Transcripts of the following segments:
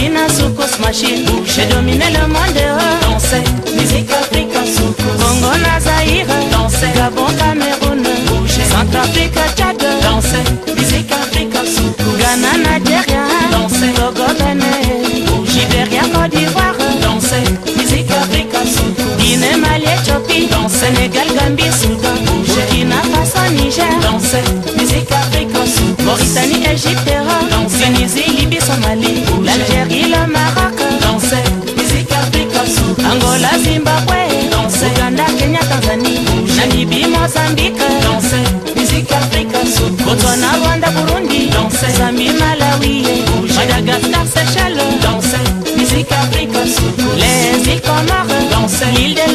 Fina Soukous j'ai dominé le monde. Dansez, musique africaine Soukous. Congo Nazaïre, dansez, Gabon Cameroun, bougez. Centrafrique Tchad, dansez, musique africaine Soukous. Ghana Nigeria, Togo Côte d'Ivoire, dansez, musique africaine Soukous. Guinée Mali Sénégal Gambie bougez. Niger, dansez, musique africaine Soukous. Mauritanie Égypte. Mozambique, danser, musique africaine, Botswana, Rwanda, Burundi, danser, Zambie, Malawi, Madagascar, Seychelles, danser, musique africaine, les îles Comores, danser, l'île de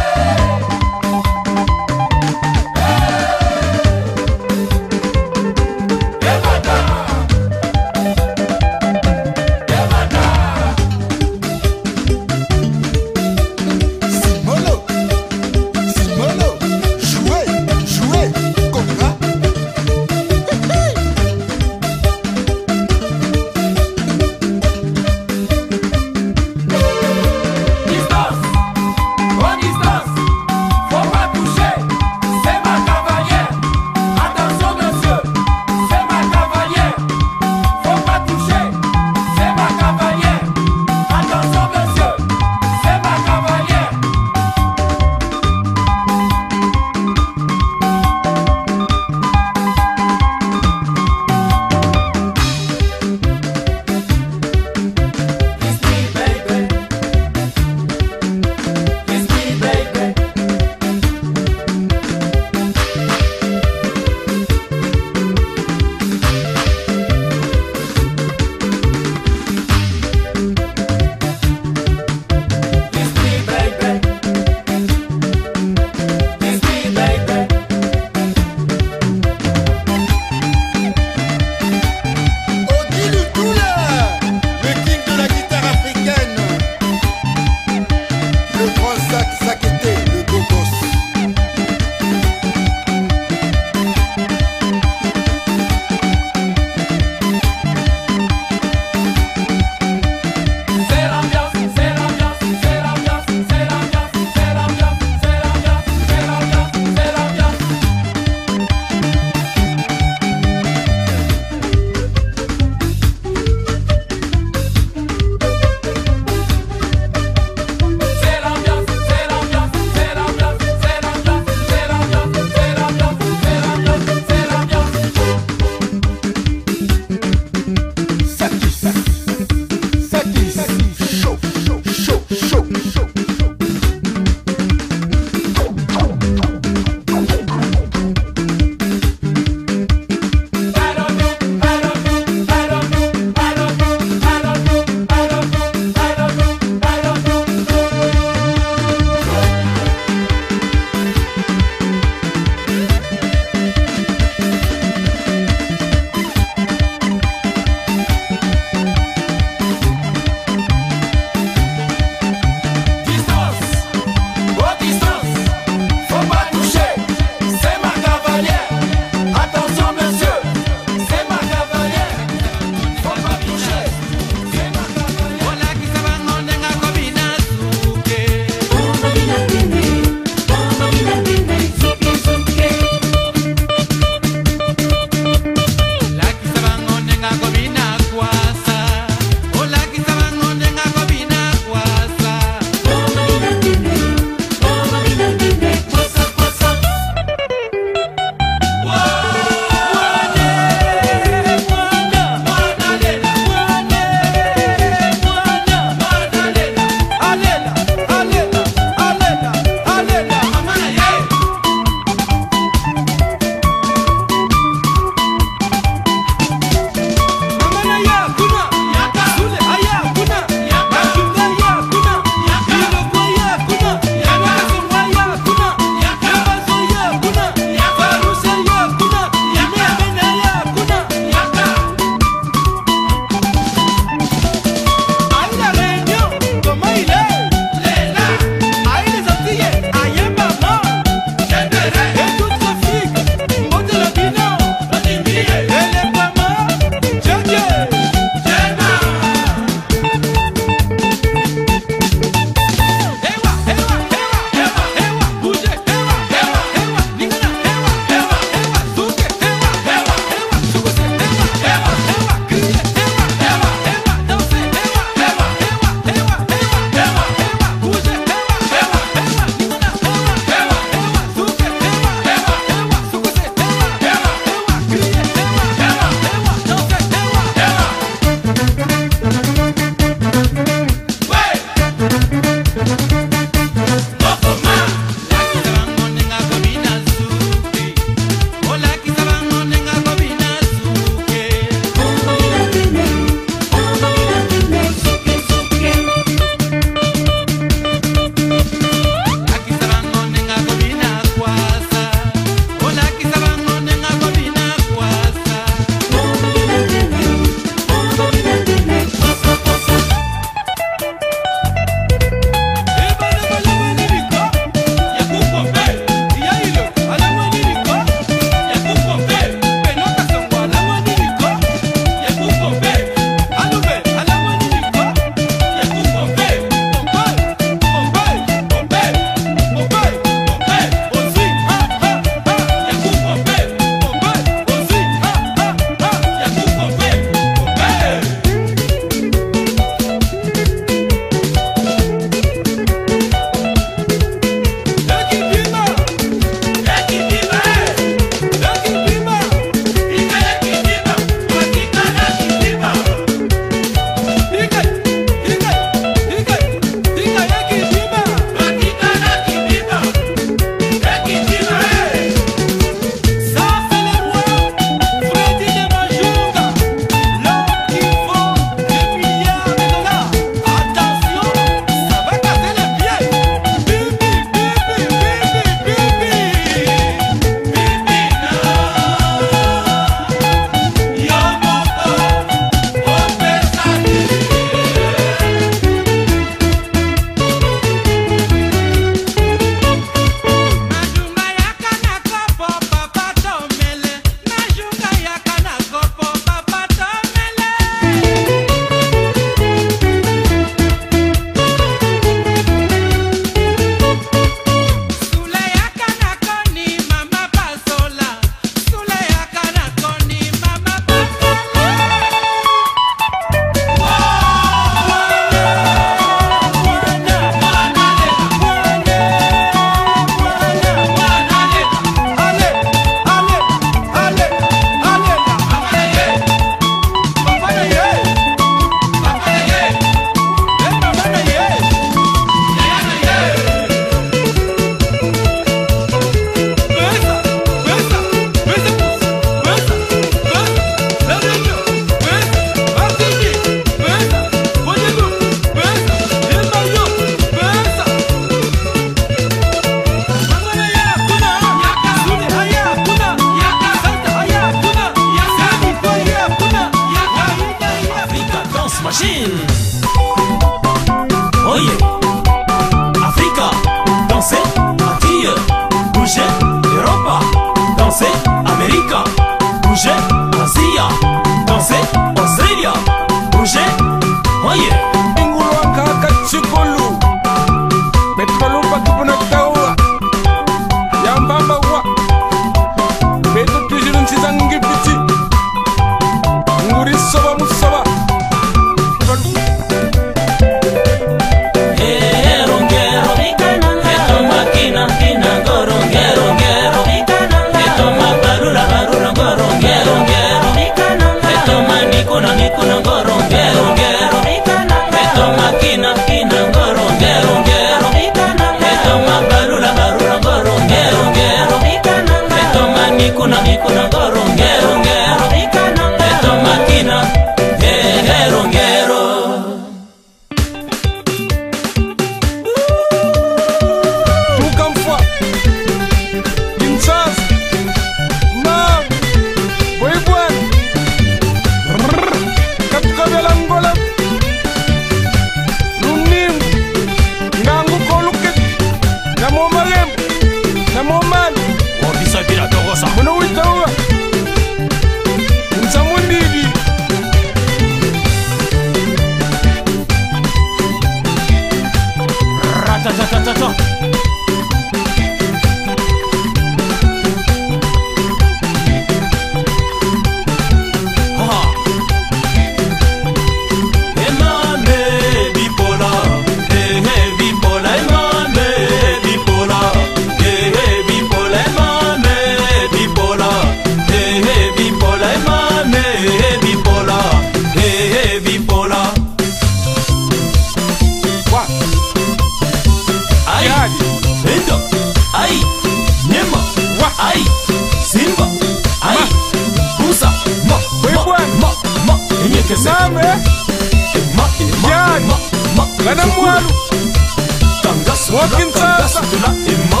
Tangas, Walking Tangas, Tula Emma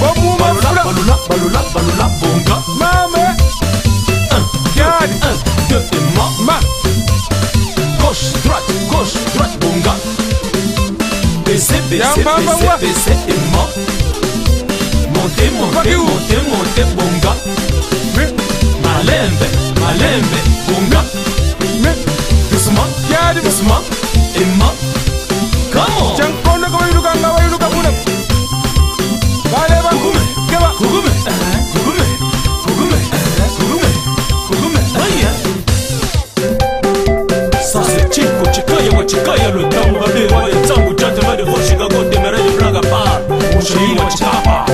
Babu Mafra Balula, Balula, Balula, Bonga Mame Un, Gad Un, deux, Ma Gauche, droite, gauche, droite, Bonga Baissez, baissez, baissez, baissez, Montez, montez, montez, montez, Bonga Malembe, malembe, Bonga Doucement, doucement chikayelo tamu babewale tsangu tate made hoshika kotemeraje braka par ushima chikapa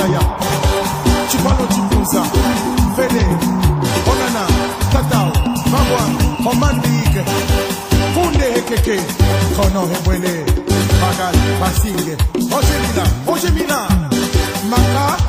yaya. Chipano chipuza. Fede. Onana. Tatao. Magwa omandik kunde hekeke. Kono hebwele magal. Basinge oshemina. Oshemina. Maka.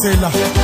Sela.